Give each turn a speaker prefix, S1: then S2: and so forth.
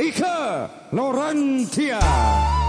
S1: Ika Lorantia.